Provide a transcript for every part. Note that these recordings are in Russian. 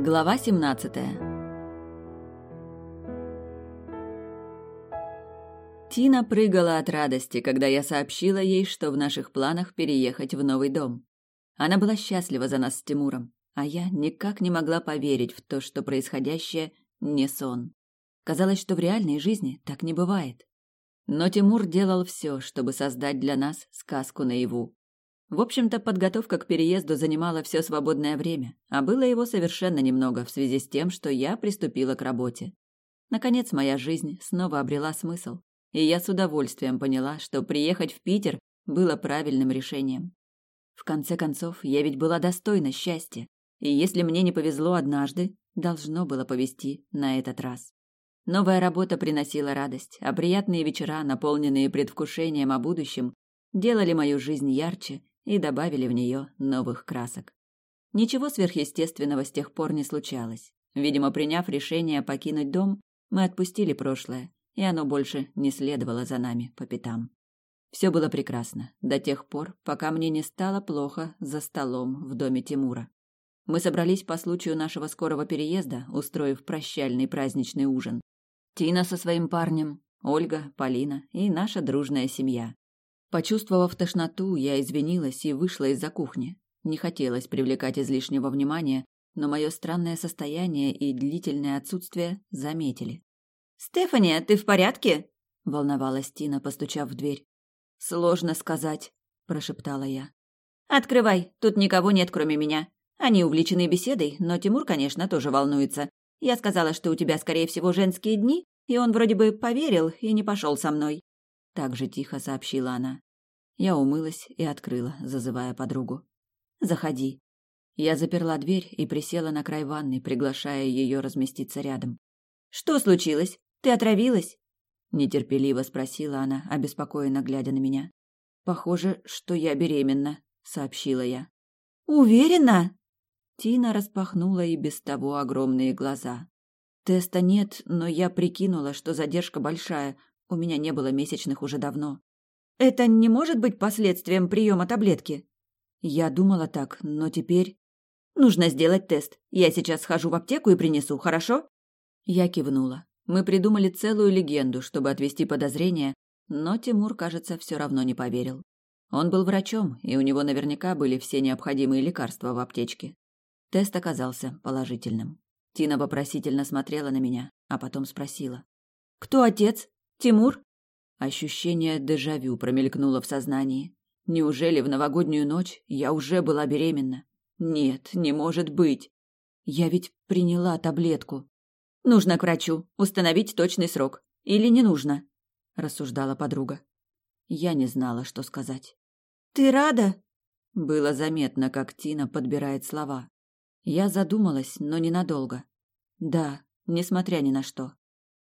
Глава 17 Тина прыгала от радости, когда я сообщила ей, что в наших планах переехать в новый дом. Она была счастлива за нас с Тимуром, а я никак не могла поверить в то, что происходящее не сон. Казалось, что в реальной жизни так не бывает. Но Тимур делал все, чтобы создать для нас сказку наяву. В общем-то, подготовка к переезду занимала все свободное время, а было его совершенно немного в связи с тем, что я приступила к работе. Наконец, моя жизнь снова обрела смысл, и я с удовольствием поняла, что приехать в Питер было правильным решением. В конце концов, я ведь была достойна счастья, и если мне не повезло однажды, должно было повезти на этот раз. Новая работа приносила радость, а приятные вечера, наполненные предвкушением о будущем, делали мою жизнь ярче и добавили в нее новых красок. Ничего сверхъестественного с тех пор не случалось. Видимо, приняв решение покинуть дом, мы отпустили прошлое, и оно больше не следовало за нами по пятам. Все было прекрасно до тех пор, пока мне не стало плохо за столом в доме Тимура. Мы собрались по случаю нашего скорого переезда, устроив прощальный праздничный ужин. Тина со своим парнем, Ольга, Полина и наша дружная семья. Почувствовав тошноту, я извинилась и вышла из-за кухни. Не хотелось привлекать излишнего внимания, но мое странное состояние и длительное отсутствие заметили. «Стефания, ты в порядке?» – волновалась Тина, постучав в дверь. «Сложно сказать», – прошептала я. «Открывай, тут никого нет, кроме меня. Они увлечены беседой, но Тимур, конечно, тоже волнуется. Я сказала, что у тебя, скорее всего, женские дни, и он вроде бы поверил и не пошел со мной так же тихо сообщила она. Я умылась и открыла, зазывая подругу. Заходи. Я заперла дверь и присела на край ванны, приглашая ее разместиться рядом. Что случилось? Ты отравилась? нетерпеливо спросила она, обеспокоенно глядя на меня. Похоже, что я беременна, сообщила я. Уверена? Тина распахнула и без того огромные глаза. Теста нет, но я прикинула, что задержка большая, у меня не было месячных уже давно. Это не может быть последствием приема таблетки? Я думала так, но теперь... Нужно сделать тест. Я сейчас схожу в аптеку и принесу, хорошо? Я кивнула. Мы придумали целую легенду, чтобы отвести подозрения, но Тимур, кажется, все равно не поверил. Он был врачом, и у него наверняка были все необходимые лекарства в аптечке. Тест оказался положительным. Тина вопросительно смотрела на меня, а потом спросила. «Кто отец?» Тимур? Ощущение дежавю промелькнуло в сознании. Неужели в новогоднюю ночь я уже была беременна? Нет, не может быть. Я ведь приняла таблетку. Нужно к врачу, установить точный срок. Или не нужно? рассуждала подруга. Я не знала, что сказать. Ты рада? Было заметно, как Тина подбирает слова. Я задумалась, но ненадолго. Да, несмотря ни на что.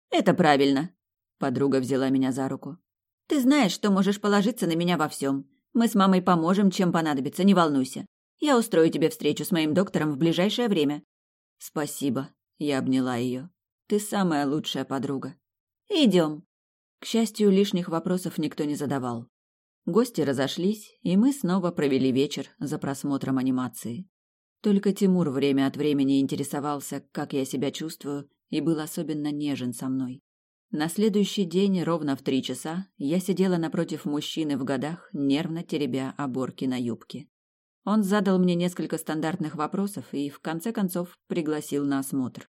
Это правильно, Подруга взяла меня за руку. Ты знаешь, что можешь положиться на меня во всем. Мы с мамой поможем, чем понадобится, не волнуйся. Я устрою тебе встречу с моим доктором в ближайшее время. Спасибо. Я обняла ее. Ты самая лучшая подруга. Идем. К счастью, лишних вопросов никто не задавал. Гости разошлись, и мы снова провели вечер за просмотром анимации. Только Тимур время от времени интересовался, как я себя чувствую, и был особенно нежен со мной. На следующий день, ровно в три часа, я сидела напротив мужчины в годах, нервно теребя оборки на юбке. Он задал мне несколько стандартных вопросов и, в конце концов, пригласил на осмотр.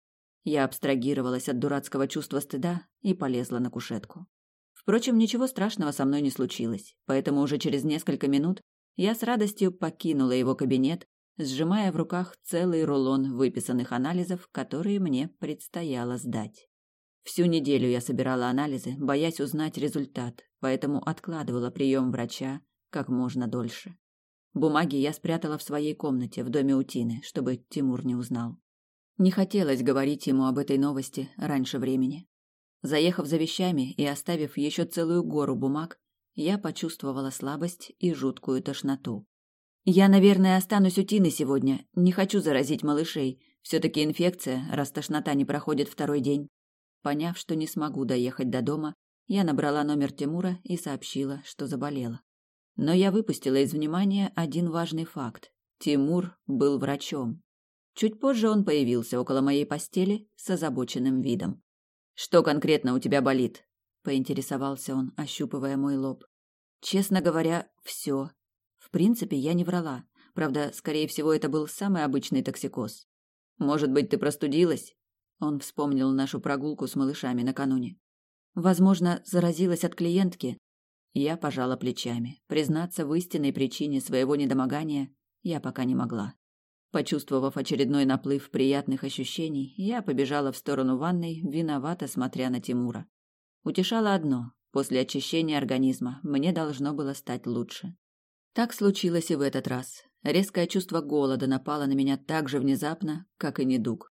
Я абстрагировалась от дурацкого чувства стыда и полезла на кушетку. Впрочем, ничего страшного со мной не случилось, поэтому уже через несколько минут я с радостью покинула его кабинет, сжимая в руках целый рулон выписанных анализов, которые мне предстояло сдать. Всю неделю я собирала анализы, боясь узнать результат, поэтому откладывала прием врача как можно дольше. Бумаги я спрятала в своей комнате в доме Утины, чтобы Тимур не узнал. Не хотелось говорить ему об этой новости раньше времени. Заехав за вещами и оставив еще целую гору бумаг, я почувствовала слабость и жуткую тошноту. Я, наверное, останусь у Тины сегодня. Не хочу заразить малышей. Все-таки инфекция, раз тошнота не проходит второй день. Поняв, что не смогу доехать до дома, я набрала номер Тимура и сообщила, что заболела. Но я выпустила из внимания один важный факт. Тимур был врачом. Чуть позже он появился около моей постели с озабоченным видом. «Что конкретно у тебя болит?» – поинтересовался он, ощупывая мой лоб. Честно говоря, все. В принципе, я не врала. Правда, скорее всего, это был самый обычный токсикоз. «Может быть, ты простудилась?» Он вспомнил нашу прогулку с малышами накануне. Возможно, заразилась от клиентки. Я пожала плечами. Признаться в истинной причине своего недомогания я пока не могла. Почувствовав очередной наплыв приятных ощущений, я побежала в сторону ванной, виновато смотря на Тимура. Утешало одно: после очищения организма мне должно было стать лучше. Так случилось и в этот раз. Резкое чувство голода напало на меня так же внезапно, как и недуг.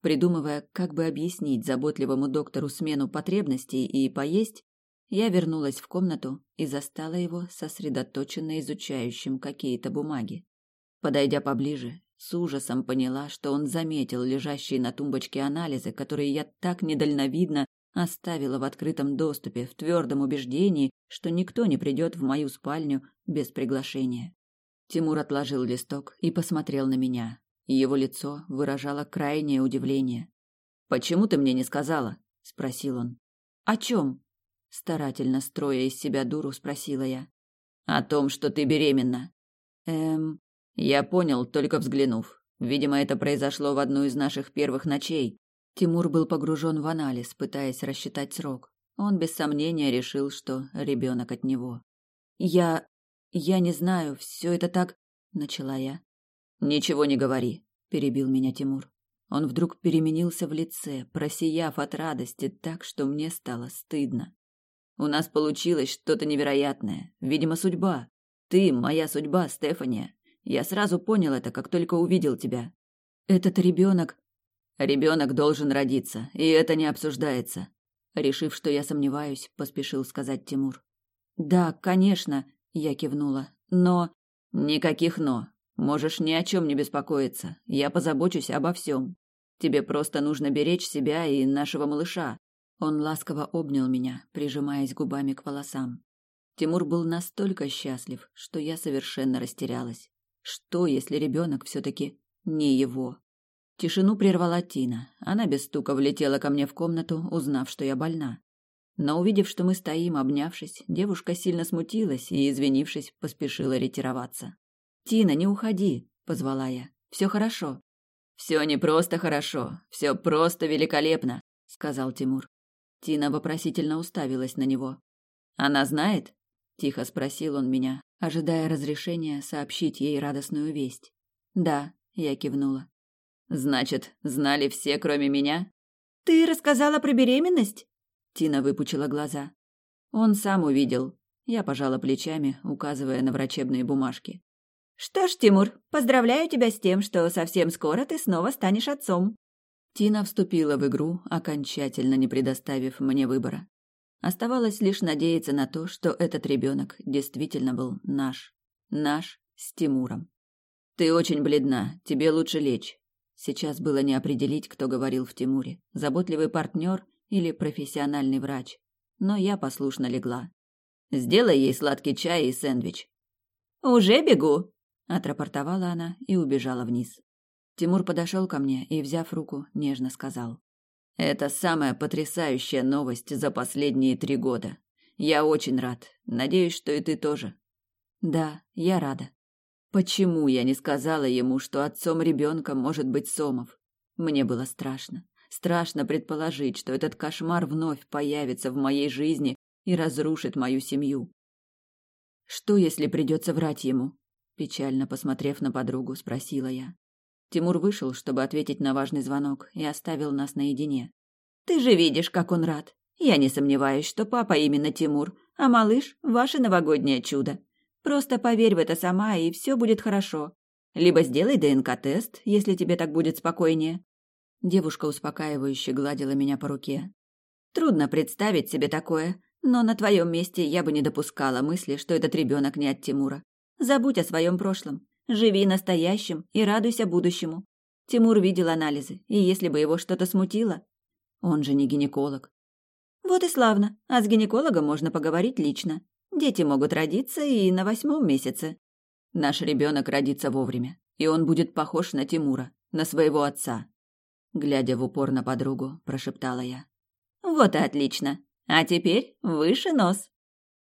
Придумывая, как бы объяснить заботливому доктору смену потребностей и поесть, я вернулась в комнату и застала его сосредоточенно изучающим какие-то бумаги. Подойдя поближе, с ужасом поняла, что он заметил лежащие на тумбочке анализы, которые я так недальновидно оставила в открытом доступе, в твердом убеждении, что никто не придет в мою спальню без приглашения. Тимур отложил листок и посмотрел на меня. Его лицо выражало крайнее удивление. «Почему ты мне не сказала?» – спросил он. «О чем?» – старательно строя из себя дуру, спросила я. «О том, что ты беременна». «Эм, я понял, только взглянув. Видимо, это произошло в одну из наших первых ночей. Тимур был погружен в анализ, пытаясь рассчитать срок. Он без сомнения решил, что ребенок от него. Я... я не знаю, все это так... Начала я. Ничего не говори, перебил меня Тимур. Он вдруг переменился в лице, просияв от радости так, что мне стало стыдно. У нас получилось что-то невероятное. Видимо, судьба. Ты моя судьба, Стефания. Я сразу понял это, как только увидел тебя. Этот ребенок... Ребенок должен родиться, и это не обсуждается. Решив, что я сомневаюсь, поспешил сказать Тимур. Да, конечно, я кивнула. Но... Никаких «но». Можешь ни о чем не беспокоиться. Я позабочусь обо всем. Тебе просто нужно беречь себя и нашего малыша. Он ласково обнял меня, прижимаясь губами к волосам. Тимур был настолько счастлив, что я совершенно растерялась. Что, если ребенок все-таки не его? Тишину прервала Тина. Она без стука влетела ко мне в комнату, узнав, что я больна. Но увидев, что мы стоим, обнявшись, девушка сильно смутилась и, извинившись, поспешила ретироваться. «Тина, не уходи!» – позвала я. «Все хорошо». «Все не просто хорошо, все просто великолепно», – сказал Тимур. Тина вопросительно уставилась на него. «Она знает?» – тихо спросил он меня, ожидая разрешения сообщить ей радостную весть. «Да», — я кивнула. «Значит, знали все, кроме меня?» «Ты рассказала про беременность?» Тина выпучила глаза. «Он сам увидел». Я пожала плечами, указывая на врачебные бумажки. «Что ж, Тимур, поздравляю тебя с тем, что совсем скоро ты снова станешь отцом». Тина вступила в игру, окончательно не предоставив мне выбора. Оставалось лишь надеяться на то, что этот ребенок действительно был наш. Наш с Тимуром. «Ты очень бледна, тебе лучше лечь». Сейчас было не определить, кто говорил в Тимуре, заботливый партнер или профессиональный врач. Но я послушно легла. «Сделай ей сладкий чай и сэндвич». «Уже бегу», — отрапортовала она и убежала вниз. Тимур подошел ко мне и, взяв руку, нежно сказал. Это самая потрясающая новость за последние три года. Я очень рад. Надеюсь, что и ты тоже. Да, я рада. Почему я не сказала ему, что отцом ребенка может быть Сомов? Мне было страшно. Страшно предположить, что этот кошмар вновь появится в моей жизни и разрушит мою семью. Что, если придется врать ему? Печально посмотрев на подругу, спросила я. Тимур вышел, чтобы ответить на важный звонок, и оставил нас наедине. «Ты же видишь, как он рад. Я не сомневаюсь, что папа именно Тимур, а малыш – ваше новогоднее чудо. Просто поверь в это сама, и все будет хорошо. Либо сделай ДНК-тест, если тебе так будет спокойнее». Девушка успокаивающе гладила меня по руке. «Трудно представить себе такое, но на твоем месте я бы не допускала мысли, что этот ребенок не от Тимура. Забудь о своем прошлом. Живи настоящим и радуйся будущему. Тимур видел анализы, и если бы его что-то смутило... Он же не гинеколог. Вот и славно. А с гинекологом можно поговорить лично. Дети могут родиться и на восьмом месяце. Наш ребенок родится вовремя, и он будет похож на Тимура. на своего отца. Глядя в упор на подругу, прошептала я. Вот и отлично. А теперь выше нос.